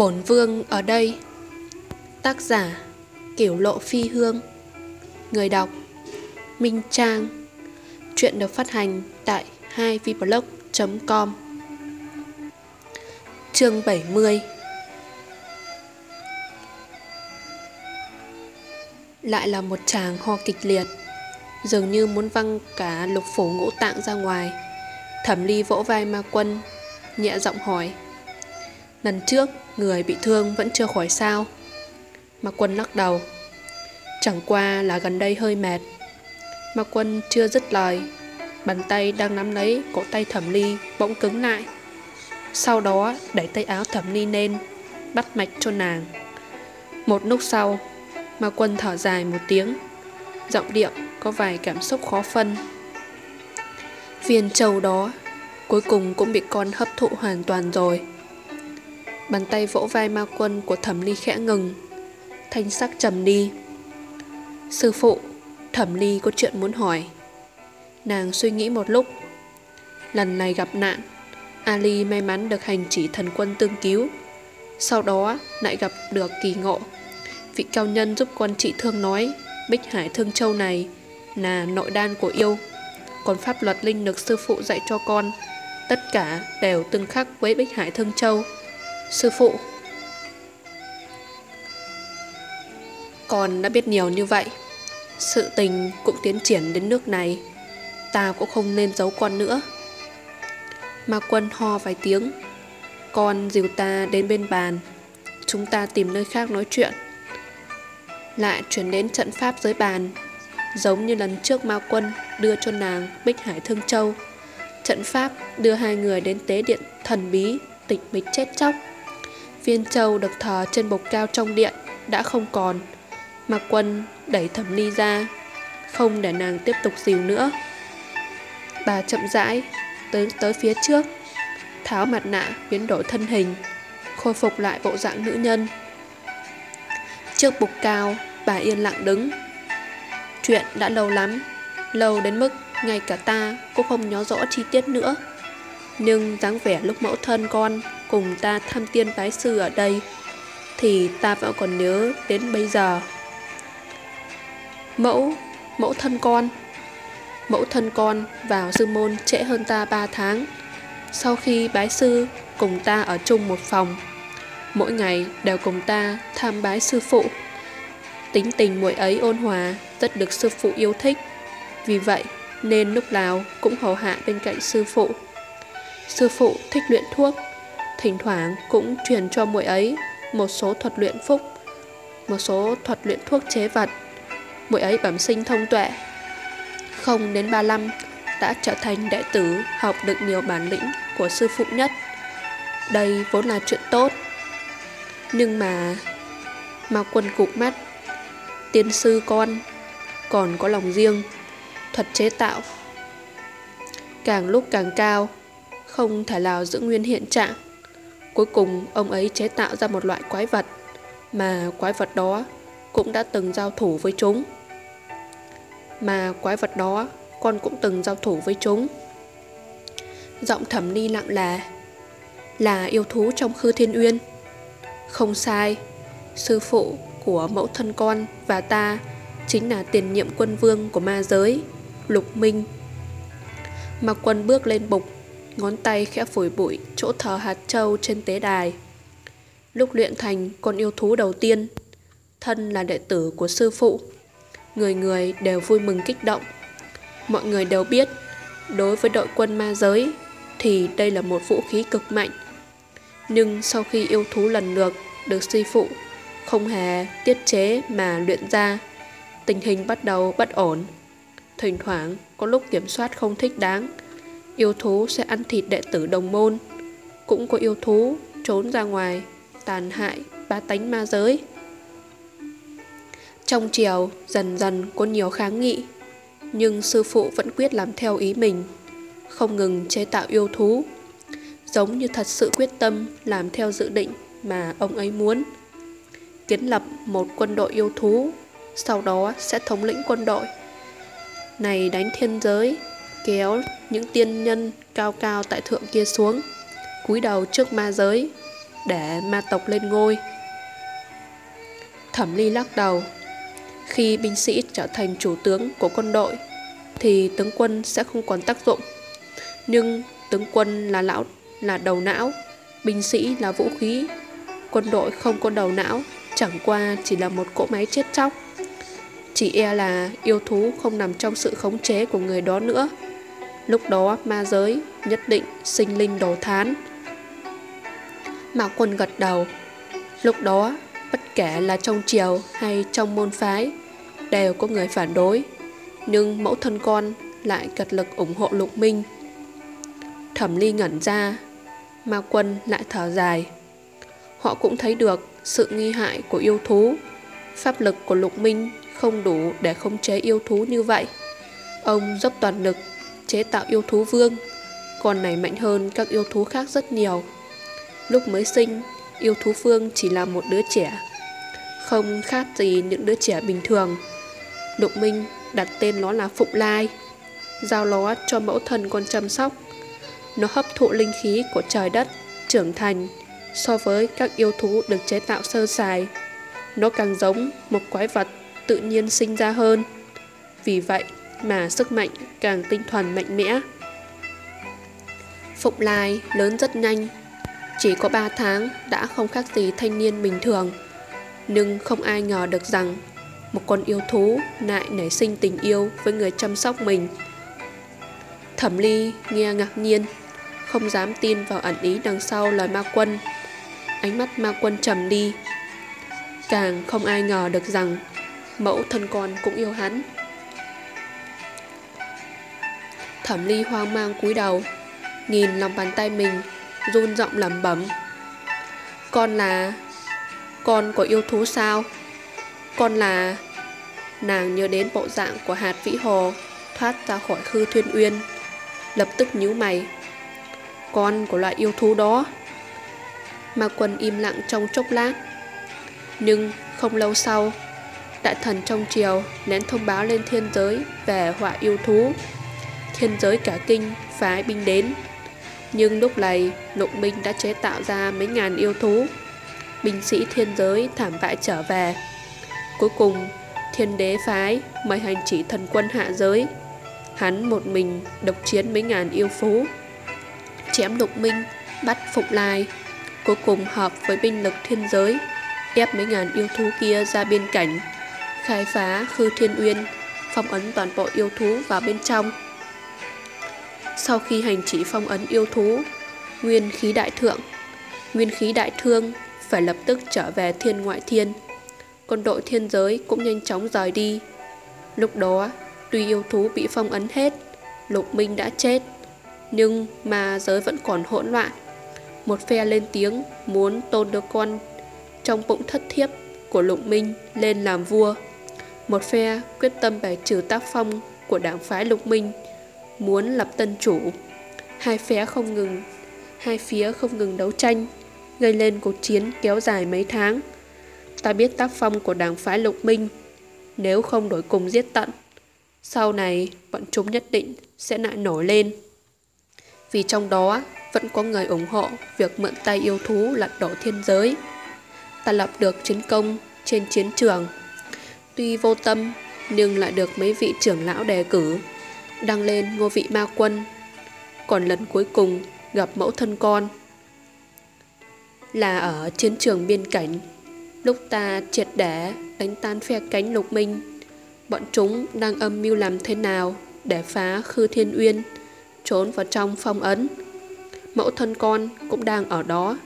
Bổn vương ở đây. Tác giả, Kiểu lộ phi hương. Người đọc, Minh Trang. Chuyện được phát hành tại 2vblog.com Chương 70 Lại là một chàng ho kịch liệt, Dường như muốn văng cả lục phủ ngũ tạng ra ngoài. Thẩm ly vỗ vai ma quân, Nhẹ giọng hỏi Lần trước, người bị thương vẫn chưa khỏi sao. Mạc quân lắc đầu. Chẳng qua là gần đây hơi mệt. Mạc quân chưa dứt lời. Bàn tay đang nắm lấy cổ tay thẩm ly bỗng cứng lại. Sau đó, đẩy tay áo thẩm ly lên, Bắt mạch cho nàng. Một lúc sau Mạc quân thở dài một tiếng. Giọng điệu có vài cảm xúc khó phân. Viên trầu đó Cuối cùng cũng bị con hấp thụ hoàn toàn rồi. Bàn tay vỗ vai ma quân của thẩm ly khẽ ngừng. Thanh sắc trầm đi Sư phụ, Thẩm ly có chuyện muốn hỏi. Nàng suy nghĩ một lúc. Lần này gặp nạn, Ali may mắn được hành chỉ thần quân tương cứu. Sau đó, lại gặp được kỳ ngộ. Vị cao nhân giúp con trị thương nói, Bích Hải Thương Châu này Là nội đan của yêu. Còn pháp luật linh lực sư phụ dạy cho con, Tất cả đều tương khắc với Bích Hải Thương Châu. Sư phụ. Con đã biết nhiều như vậy. Sự tình cũng tiến triển đến nước này. Ta cũng không nên giấu con nữa. Ma quân ho vài tiếng. Con dìu ta đến bên bàn. Chúng ta tìm nơi khác nói chuyện. Lại chuyển đến trận pháp dưới bàn. Giống như lần trước ma quân đưa cho nàng Bích Hải Thương Châu. Trận pháp đưa hai người đến tế điện thần bí, Tịch mịch chết chóc. Viên châu được thờ trên bục cao trong điện Đã không còn. Mạc quân đẩy thẩm ly ra, Không để nàng tiếp tục dìu nữa. Bà chậm rãi Tới tới phía trước, Tháo mặt nạ biến đổi thân hình, Khôi phục lại bộ dạng nữ nhân. Trước bục cao, Bà yên lặng đứng. Chuyện đã lâu lắm, Lâu đến mức ngay cả ta cũng không nhớ rõ chi tiết nữa. Nhưng dáng vẻ lúc mẫu thân con cùng ta tham tiên bái sư ở đây thì ta vẫn còn nhớ đến bây giờ. Mẫu, mẫu thân con. Mẫu thân con vào sư môn trễ hơn ta 3 tháng. Sau khi bái sư cùng ta ở chung một phòng, mỗi ngày đều cùng ta tham bái sư phụ. Tính tình muội ấy ôn hòa, rất được sư phụ yêu thích. Vì vậy nên lúc nào cũng hầu hạ bên cạnh sư phụ. Sư phụ thích luyện thuốc, thỉnh thoảng cũng truyền cho muội ấy một số thuật luyện phúc, một số thuật luyện thuốc chế vật. Muội ấy bẩm sinh thông tuệ. Không đến 35 đã trở thành đệ tử học được nhiều bản lĩnh của sư phụ nhất. Đây vốn là chuyện tốt. Nhưng mà... Mao quân cục mắt. Tiên sư con còn có lòng riêng. Thuật chế tạo càng lúc càng cao, không thể nào giữ nguyên hiện trạng. Cuối cùng, ông ấy chế tạo ra một loại quái vật, Mà quái vật đó cũng đã từng giao thủ với chúng. Mà quái vật đó, con cũng từng giao thủ với chúng. Giọng thẩm ni lặng là Là yêu thú trong khư thiên uyên. Không sai, Sư phụ của mẫu thân con và ta Chính là tiền nhiệm quân vương của ma giới, Lục Minh. Mặc quân bước lên bục ngón tay khẽ phổi bụi chỗ thờ hạt châu trên tế đài. Lúc luyện thành con yêu thú đầu tiên, thân là đệ tử của sư phụ. Người người đều vui mừng kích động. Mọi người đều biết, đối với đội quân ma giới, thì đây là một vũ khí cực mạnh. Nhưng sau khi yêu thú lần lượt được sư phụ không hề tiết chế mà luyện ra, tình hình bắt đầu bất ổn. Thỉnh thoảng có lúc kiểm soát không thích đáng, Yêu thú sẽ ăn thịt đệ tử đồng môn. Cũng có yêu thú trốn ra ngoài, Tàn hại ba tánh ma giới. Trong triều, dần dần có nhiều kháng nghị, Nhưng sư phụ vẫn quyết làm theo ý mình, Không ngừng chế tạo yêu thú, Giống như thật sự quyết tâm làm theo dự định mà ông ấy muốn. Kiến lập một quân đội yêu thú, Sau đó sẽ thống lĩnh quân đội. Này đánh thiên giới kéo những tiên nhân cao cao tại thượng kia xuống cúi đầu trước ma giới để ma tộc lên ngôi. Thẩm Ly lắc đầu. Khi binh sĩ trở thành chủ tướng của quân đội, thì tướng quân sẽ không còn tác dụng. Nhưng tướng quân là lão là đầu não, binh sĩ là vũ khí. Quân đội không có đầu não, chẳng qua chỉ là một cỗ máy chết chóc. Chỉ e là yêu thú không nằm trong sự khống chế của người đó nữa. Lúc đó ma giới nhất định sinh linh đổ thán. Mạo quân gật đầu. Lúc đó, bất kể là trong triều hay trong môn phái, đều có người phản đối. Nhưng mẫu thân con lại cật lực ủng hộ lục minh. Thẩm ly ngẩn ra, ma quân lại thở dài. Họ cũng thấy được sự nghi hại của yêu thú. Pháp lực của lục minh không đủ để khống chế yêu thú như vậy. Ông dốc toàn lực chế tạo yêu thú vương, con này mạnh hơn các yêu thú khác rất nhiều. Lúc mới sinh, yêu thú vương chỉ là một đứa trẻ, không khác gì những đứa trẻ bình thường. Lục Minh đặt tên nó là Phụng Lai, giao nó cho mẫu thân con chăm sóc. Nó hấp thụ linh khí của trời đất, trưởng thành so với các yêu thú được chế tạo sơ sài. Nó càng giống một quái vật tự nhiên sinh ra hơn. Vì vậy mà sức mạnh càng tinh thuần mạnh mẽ. Phụng Lai lớn rất nhanh, chỉ có 3 tháng đã không khác gì thanh niên bình thường. Nhưng không ai ngờ được rằng một con yêu thú lại nảy sinh tình yêu với người chăm sóc mình. Thẩm Ly nghe ngạc nhiên, không dám tin vào ẩn ý đằng sau lời ma quân. Ánh mắt ma quân trầm đi. Càng không ai ngờ được rằng mẫu thân con cũng yêu hắn. Thẩm Ly hoang mang cúi đầu, nhìn lòng bàn tay mình, run giọng lẩm bẩm. Con là... Con của yêu thú sao? Con là... Nàng nhớ đến bộ dạng của hạt vĩ hồ thoát ra khỏi khư thuyên uyên, lập tức nhíu mày. Con của loại yêu thú đó. Ma quân im lặng trong chốc lát. Nhưng không lâu sau, đại thần trong triều lén thông báo lên thiên giới về họa yêu thú thiên giới cả kinh phái binh đến. Nhưng lúc này, lục minh đã chế tạo ra mấy ngàn yêu thú. Binh sĩ thiên giới thảm bại trở về. Cuối cùng, thiên đế phái mời hành chỉ thần quân hạ giới. Hắn một mình độc chiến mấy ngàn yêu phú. Chém lục minh, bắt phục lai. Cuối cùng hợp với binh lực thiên giới, ép mấy ngàn yêu thú kia ra biên cảnh, khai phá khư thiên uyên, phong ấn toàn bộ yêu thú vào bên trong. Sau khi hành chỉ phong ấn yêu thú, nguyên khí đại thượng, nguyên khí đại thương phải lập tức trở về thiên ngoại thiên. Quân đội thiên giới cũng nhanh chóng rời đi. Lúc đó, tuy yêu thú bị phong ấn hết, Lục Minh đã chết, nhưng mà giới vẫn còn hỗn loạn. Một phe lên tiếng muốn tôn đứa con trong bụng thất thiếp của Lục Minh lên làm vua. Một phe quyết tâm bài trừ tác phong của đảng phái Lục Minh muốn lập tân chủ. Hai phe không ngừng, hai phía không ngừng đấu tranh, gây lên cuộc chiến kéo dài mấy tháng. Ta biết tác phong của đảng phái Lục Minh, nếu không đổi cùng giết tận, sau này bọn chúng nhất định sẽ lại nổi lên. Vì trong đó vẫn có người ủng hộ việc mượn tay yêu thú lật đổ thiên giới. Ta lập được chiến công trên chiến trường. Tuy vô tâm nhưng lại được mấy vị trưởng lão đề cử đăng lên ngôi vị ma quân. Còn lần cuối cùng gặp mẫu thân con là ở chiến trường biên cảnh. Lúc ta triệt để đánh tan phe cánh lục minh, bọn chúng đang âm mưu làm thế nào để phá khư thiên uyên, trốn vào trong phong ấn. Mẫu thân con cũng đang ở đó.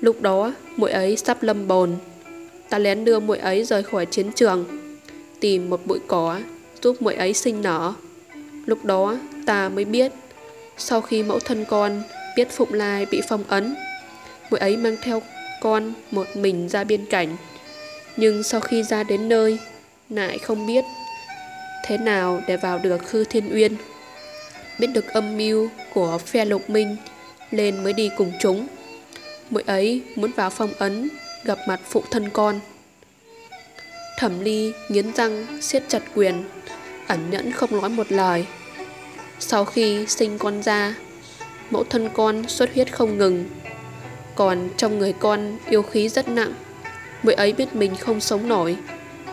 Lúc đó, muội ấy sắp lâm bồn. Ta lén đưa muội ấy rời khỏi chiến trường, tìm một bụi cỏ giúp muội ấy sinh nở. Lúc đó, ta mới biết. Sau khi mẫu thân con biết Phụng Lai bị phong ấn mụ ấy mang theo con một mình ra biên cảnh. Nhưng sau khi ra đến nơi, Lại không biết Thế nào để vào được Khư Thiên Uyên. Biết được âm mưu của phe lục minh Lên mới đi cùng chúng. Mụ ấy muốn vào phong ấn, Gặp mặt phụ thân con. Thẩm ly nghiến răng siết chặt quyền, ẩn nhẫn không nói một lời. Sau khi sinh con ra, mẫu thân con xuất huyết không ngừng. Còn trong người con yêu khí rất nặng Muội ấy biết mình không sống nổi.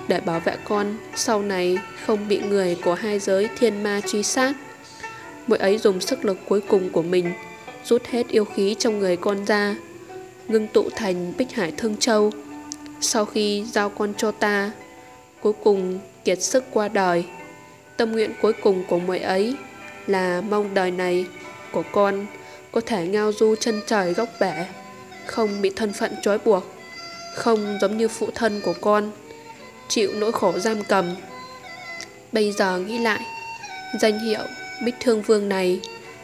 Để bảo vệ con Sau này không bị người của hai giới thiên ma truy sát. Muội ấy dùng sức lực cuối cùng của mình Rút hết yêu khí trong người con ra Ngưng tụ thành Bích Hải Thương Châu. Sau khi giao con cho ta Cuối cùng kiệt sức qua đời. Tâm nguyện cuối cùng của muội ấy là mong đời này của con Có thể ngao du chân trời góc bể, Không bị thân phận trói buộc, Không giống như phụ thân của con, Chịu nỗi khổ giam cầm. Bây giờ nghĩ lại, Danh hiệu Bích Thương Vương này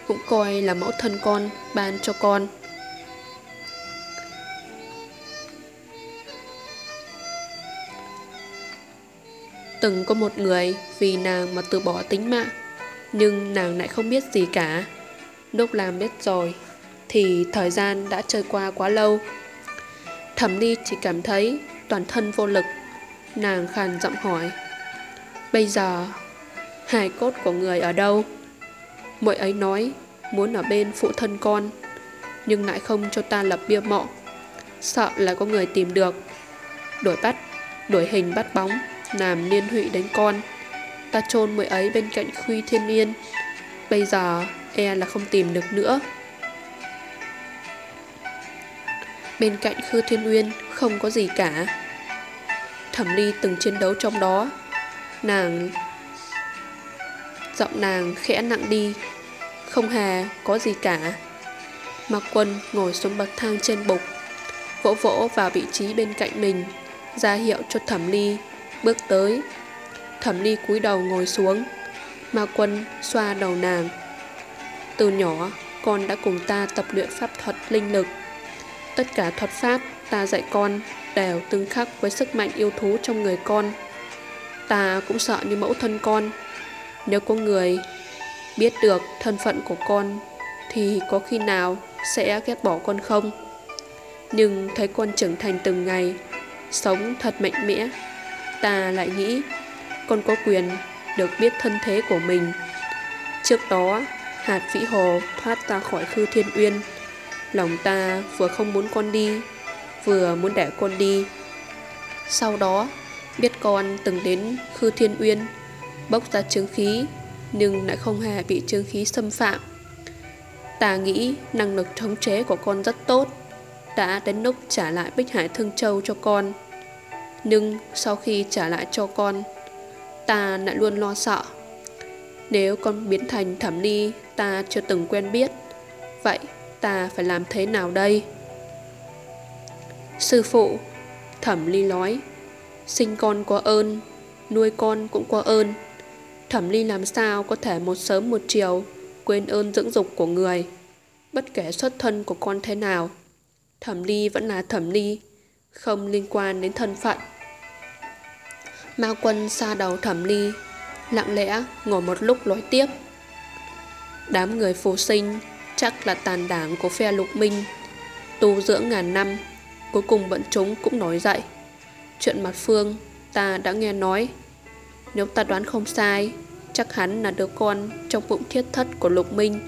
Cũng coi là mẫu thân con ban cho con. Từng có một người vì nàng mà từ bỏ tính mạng nhưng nàng lại không biết gì cả. Lúc làm biết rồi, Thì thời gian đã trôi qua quá lâu. Thẩm Ly chỉ cảm thấy toàn thân vô lực. Nàng khàn giọng hỏi, Bây giờ, hài cốt của người ở đâu? Mội ấy nói, Muốn ở bên phụ thân con, Nhưng lại không cho ta lập bia mộ. Sợ là có người tìm được. Đuổi bắt, Đuổi hình bắt bóng làm liên hụy đến con ta chôn muội ấy bên cạnh khuy thiên yên. Bây giờ e là không tìm được nữa. Bên cạnh khư thiên uyên, không có gì cả. Thẩm ly từng chiến đấu trong đó. Nàng, giọng nàng khẽ nặng đi. Không hề có gì cả. Mặc quân ngồi xuống bậc thang trên bục, vỗ vỗ vào vị trí bên cạnh mình, ra hiệu cho thẩm ly bước tới thẩm ly cúi đầu ngồi xuống. Ma quân xoa đầu nàng. Từ nhỏ, con đã cùng ta tập luyện pháp thuật linh lực. Tất cả thuật pháp ta dạy con đều tương khắc với sức mạnh yêu thú trong người con. Ta cũng sợ như mẫu thân con. Nếu có người biết được thân phận của con, thì có khi nào sẽ ghét bỏ con không? Nhưng thấy con trưởng thành từng ngày, sống thật mạnh mẽ, ta lại nghĩ con có quyền được biết thân thế của mình. Trước đó, hạt vĩ hồ thoát ra khỏi khư thiên uyên. Lòng ta vừa không muốn con đi, vừa muốn để con đi. Sau đó, biết con từng đến khư thiên uyên, bốc ra chứng khí, nhưng lại không hề bị chứng khí xâm phạm. Ta nghĩ năng lực thống chế của con rất tốt, đã đến lúc trả lại Bích Hải Thương Châu cho con. Nhưng sau khi trả lại cho con Ta lại luôn lo sợ. Nếu con biến thành thẩm ly Ta chưa từng quen biết. Vậy ta phải làm thế nào đây? Sư phụ Thẩm ly nói, Sinh con có ơn, Nuôi con cũng có ơn. Thẩm ly làm sao có thể một sớm một chiều Quên ơn dưỡng dục của người, Bất kể xuất thân của con thế nào. Thẩm ly vẫn là thẩm ly Không liên quan đến thân phận. Ma quân xa đầu thẩm ly, Lặng lẽ ngồi một lúc nói tiếp. Đám người phù sinh Chắc là tàn đảng của phe lục minh. Tu dưỡng ngàn năm, Cuối cùng bọn chúng cũng nói dậy. Chuyện mặt phương Ta đã nghe nói. Nếu ta đoán không sai, Chắc hắn là đứa con trong bụng thiết thất của lục minh.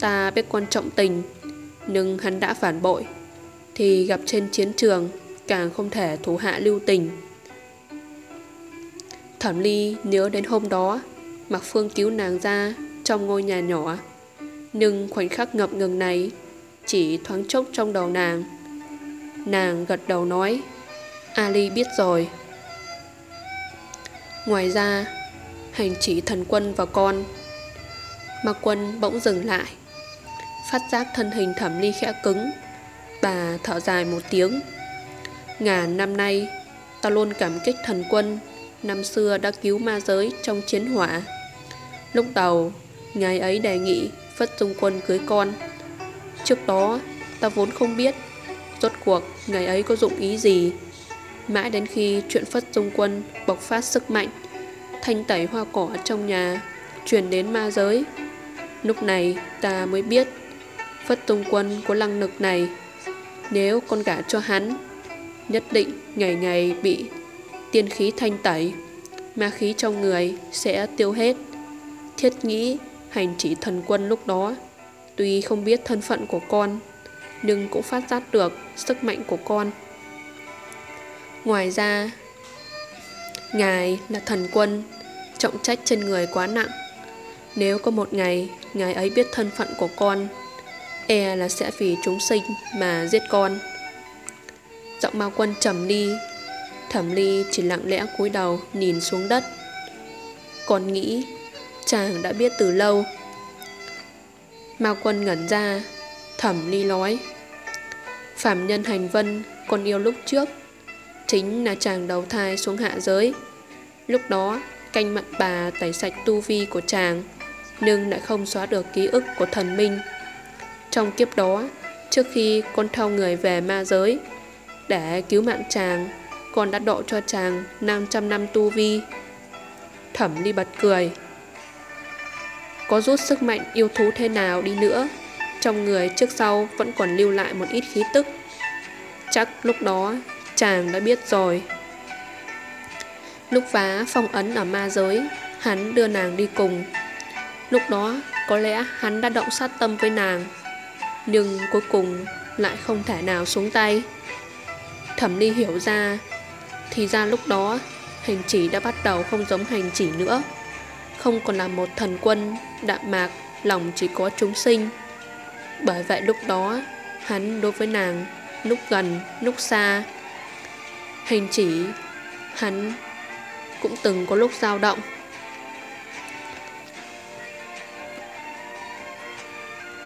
Ta biết quan trọng tình, Nhưng hắn đã phản bội, Thì gặp trên chiến trường Càng không thể thủ hạ lưu tình. Thẩm Ly nhớ đến hôm đó Mạc Phương cứu nàng ra trong ngôi nhà nhỏ. Nhưng khoảnh khắc ngập ngừng này Chỉ thoáng chốc trong đầu nàng. Nàng gật đầu nói, Ali biết rồi. Ngoài ra, Hành chỉ thần quân và con Mạc Quân bỗng dừng lại, Phát giác thân hình thẩm ly khẽ cứng Bà thở dài một tiếng. Ngàn năm nay, Ta luôn cảm kích thần quân năm xưa đã cứu ma giới trong chiến hỏa. Lúc đầu, ngài ấy đề nghị Phất Dung Quân cưới con. Trước đó, ta vốn không biết rốt cuộc ngài ấy có dụng ý gì. Mãi đến khi chuyện Phất Dung Quân bộc phát sức mạnh, thanh tẩy hoa cỏ trong nhà, truyền đến ma giới. Lúc này ta mới biết Phất Dung Quân có năng lực này. Nếu con gả cho hắn, nhất định ngày ngày bị tiên khí thanh tẩy, ma khí trong người sẽ tiêu hết. Thiết nghĩ hành chỉ thần quân lúc đó, tuy không biết thân phận của con, nhưng cũng phát giác được sức mạnh của con. Ngoài ra, Ngài là thần quân, trọng trách trên người quá nặng. Nếu có một ngày Ngài ấy biết thân phận của con, e là sẽ vì chúng sinh mà giết con. Giọng ma quân trầm đi, thẩm ly chỉ lặng lẽ cúi đầu nhìn xuống đất. còn nghĩ chàng đã biết từ lâu. Mao quân ngẩn ra, thẩm ly nói. Phạm nhân hành vân con yêu lúc trước chính là chàng đầu thai xuống hạ giới. Lúc đó, canh mặn bà tẩy sạch tu vi của chàng, nhưng lại không xóa được ký ức của thần minh. Trong kiếp đó, trước khi con thao người về ma giới, để cứu mạng chàng, con đã độ cho chàng 500 năm tu vi. Thẩm đi bật cười. Có rút sức mạnh yêu thú thế nào đi nữa, trong người trước sau vẫn còn lưu lại một ít khí tức. Chắc lúc đó chàng đã biết rồi. Lúc vá phong ấn ở ma giới, hắn đưa nàng đi cùng. Lúc đó, có lẽ hắn đã động sát tâm với nàng, nhưng cuối cùng lại không thể nào xuống tay. Thẩm Ly hiểu ra, thì ra lúc đó hành chỉ đã bắt đầu không giống hành chỉ nữa, không còn là một thần quân đạm mạc, lòng chỉ có chúng sinh. Bởi vậy lúc đó, hắn đối với nàng lúc gần, lúc xa. Hành chỉ, hắn cũng từng có lúc dao động.